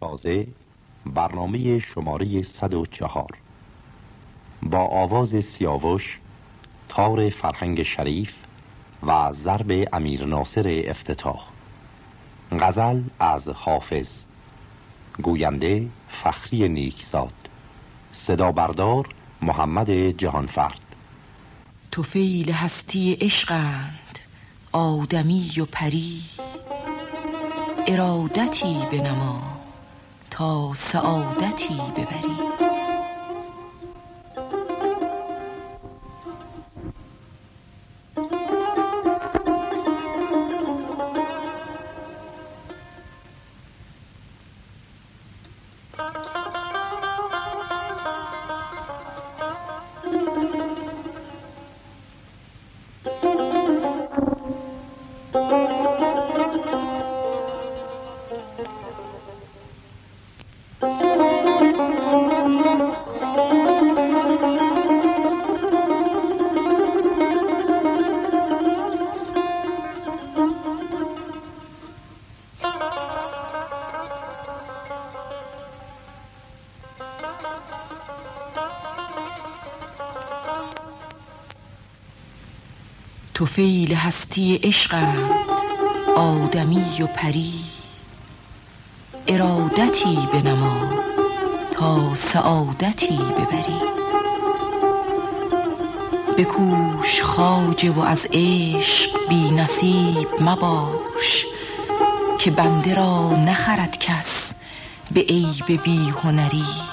تازه برنامه شماره 104 با آواز سیاوش تار فرهنگ شریف و ضرب امیر ناصر افتتاح. غزل از حافظ. گوینده فخری نیکزاد. صدا بردار محمد جهانفرد. توفیل هستی عشقند آدمی و پری. ارادتی بنما تا سعادتی ببری توفیل هستی عشقند آدمی و پری. ارادتی بنما تا سعادتی ببری. بکوش خواجه و از عشق بی نصیب مباش که بنده را نخرد کس به عیب بی هنری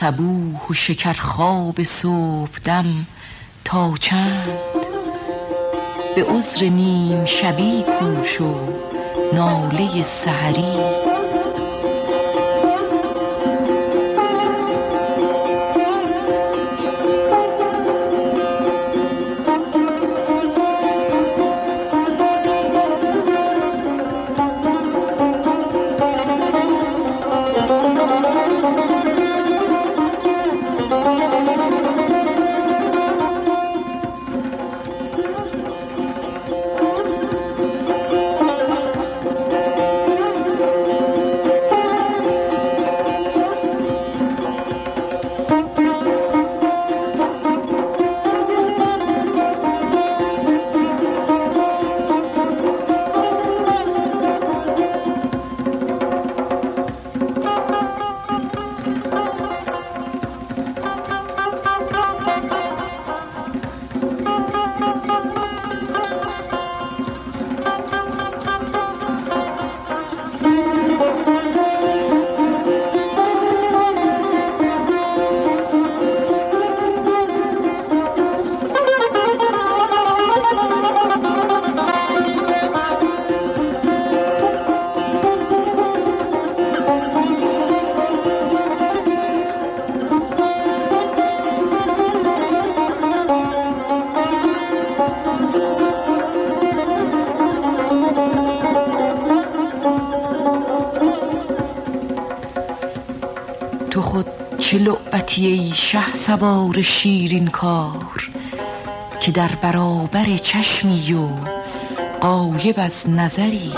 صبوح و شکر خواب صبحدم تا چند؟ به عذر نیم شبی کوش و ناله سحری لعبتی ای شه سوار شیرین کار که در برابر چشمی و قایب از نظری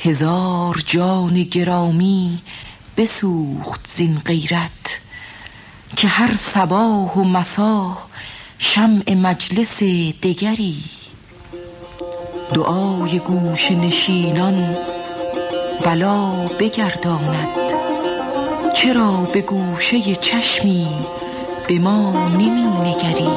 هزار جان گرامی بسوخت زین غیرت که هر صباح و مسا شمع مجلس دگری. دعای گوشه نشینان بلا بگرداند. چرا به گوشه چشمی به ما نمی نگری؟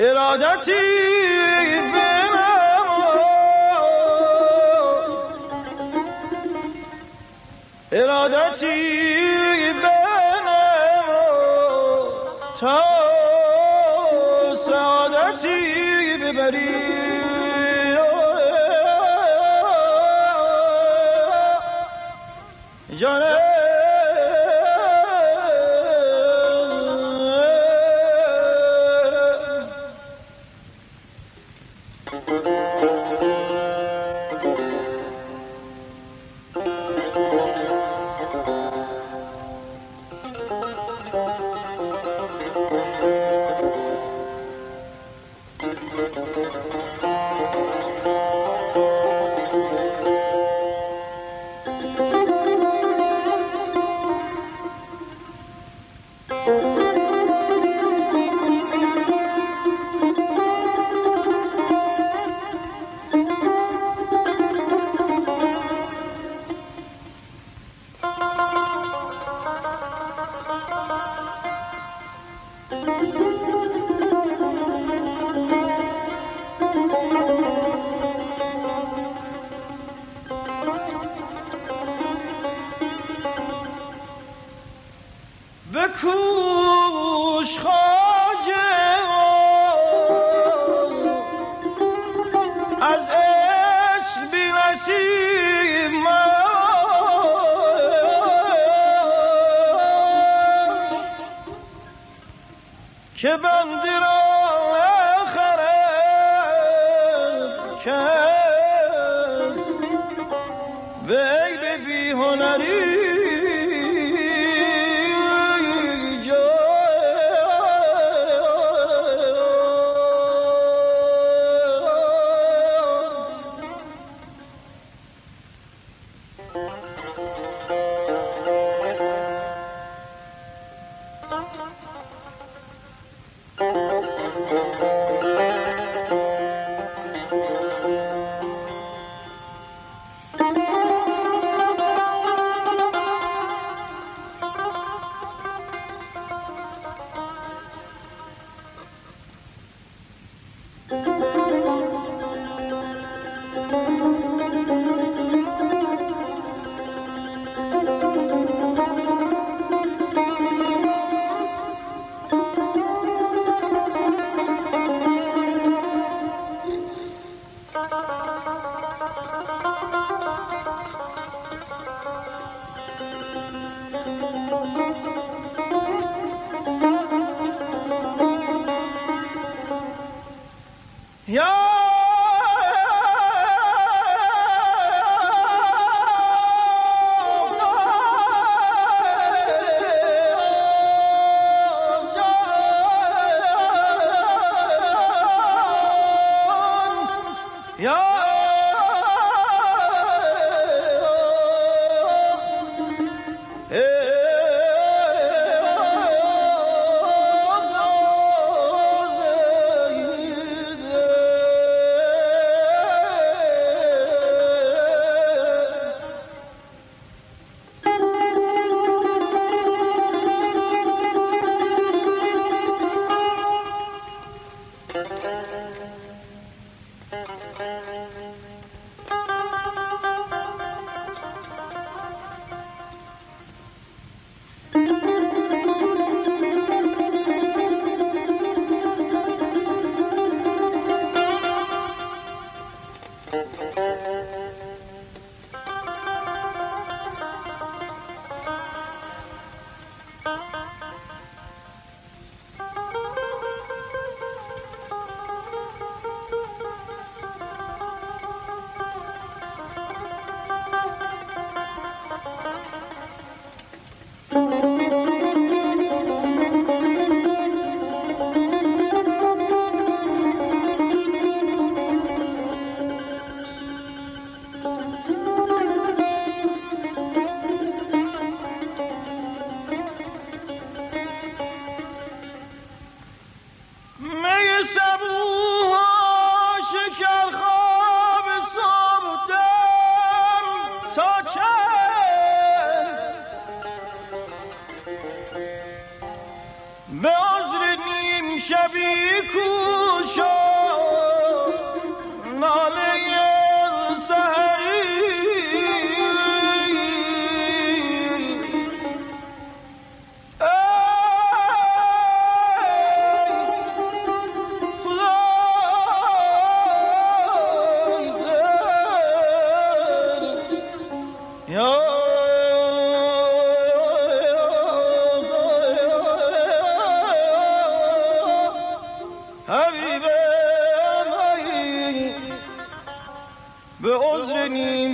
ارادتی ارادتی بنم تا baby, be honorary.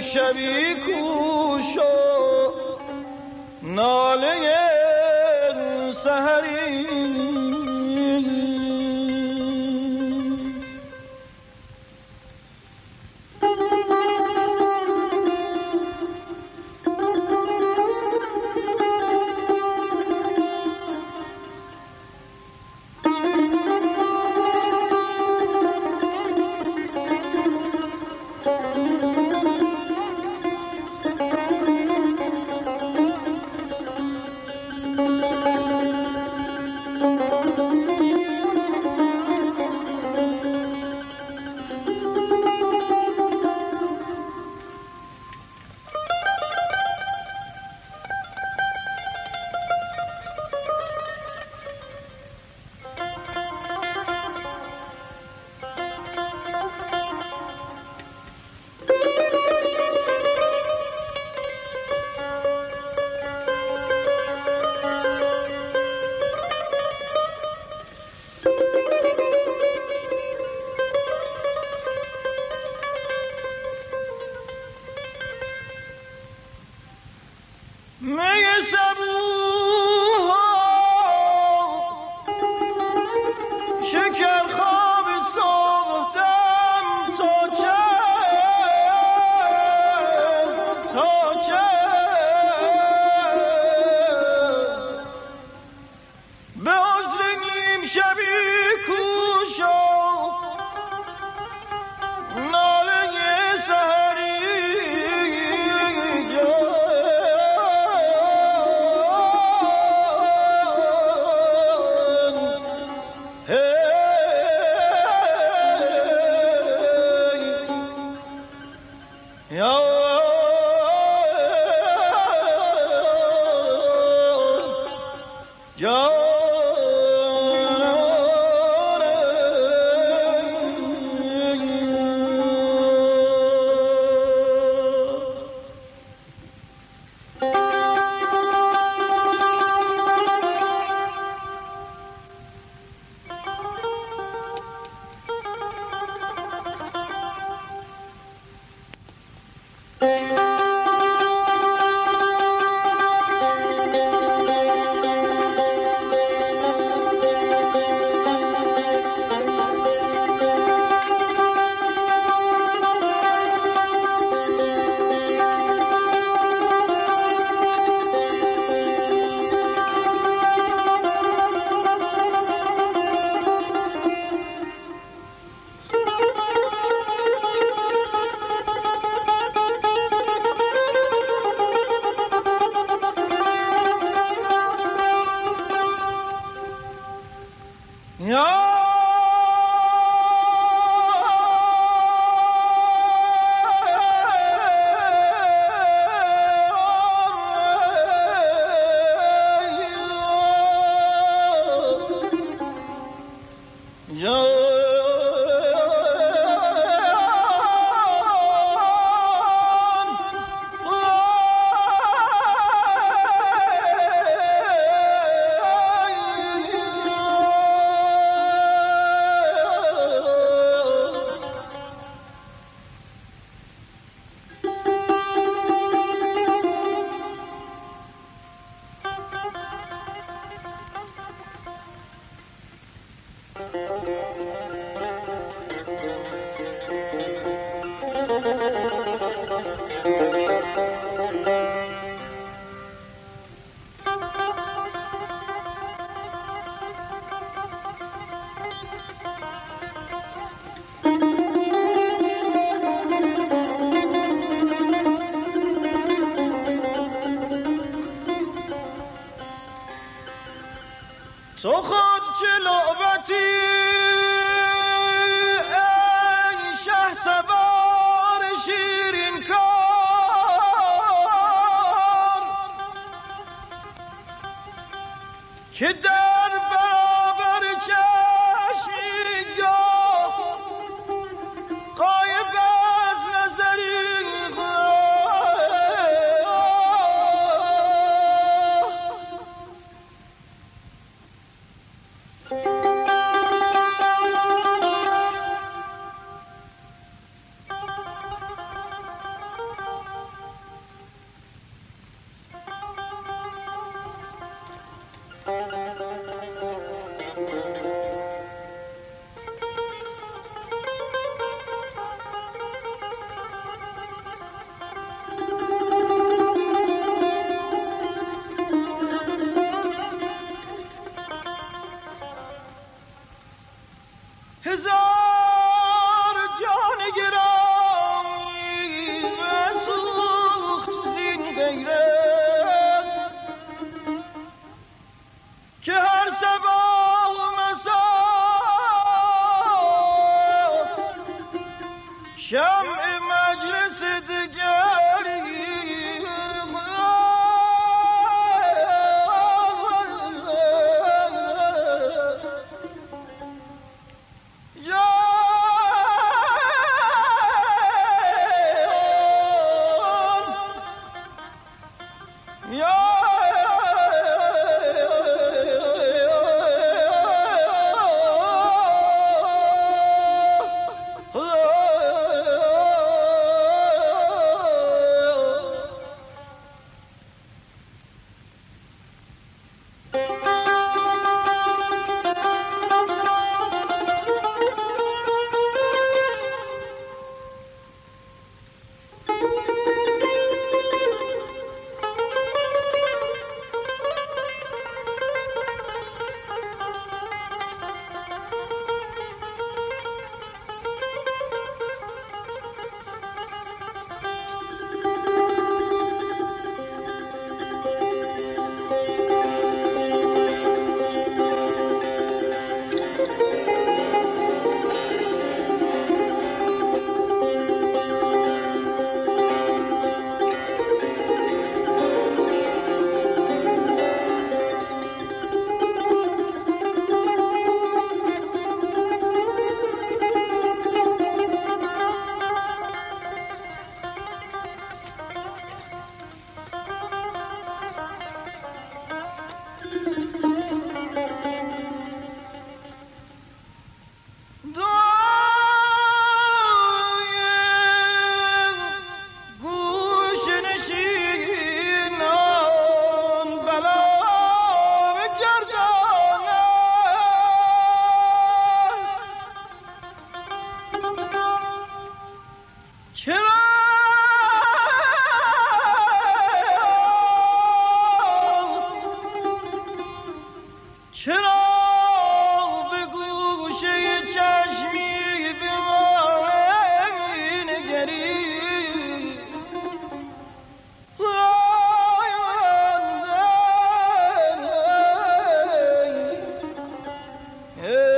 شبی کوشو ناله که Huzzah! Hey.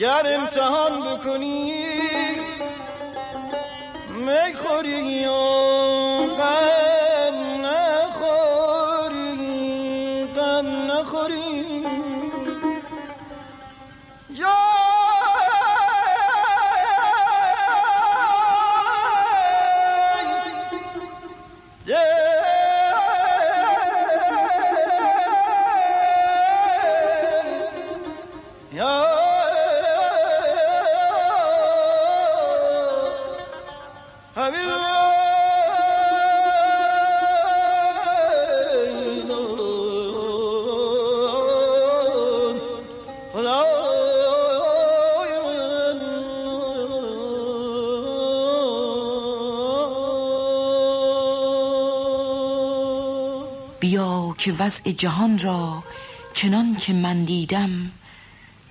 گر امتحان بکنی می‌خوری یا که وضع جهان را چنان که من دیدم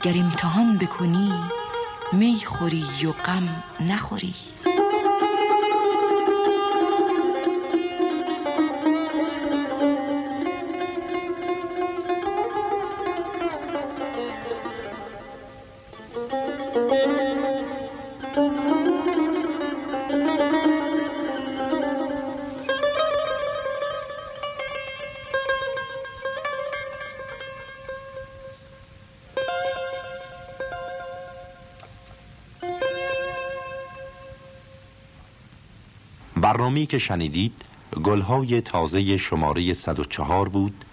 گر امتحان بکنی می خوری و غم نخوری. برنامه‌ای که شنیدید گلهای تازه شماره 104 بود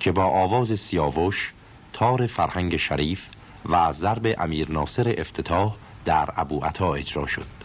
که با آواز سیاوش، تار فرهنگ شریف و ضرب امیر ناصر افتتاح در ابو عطا اجرا شد.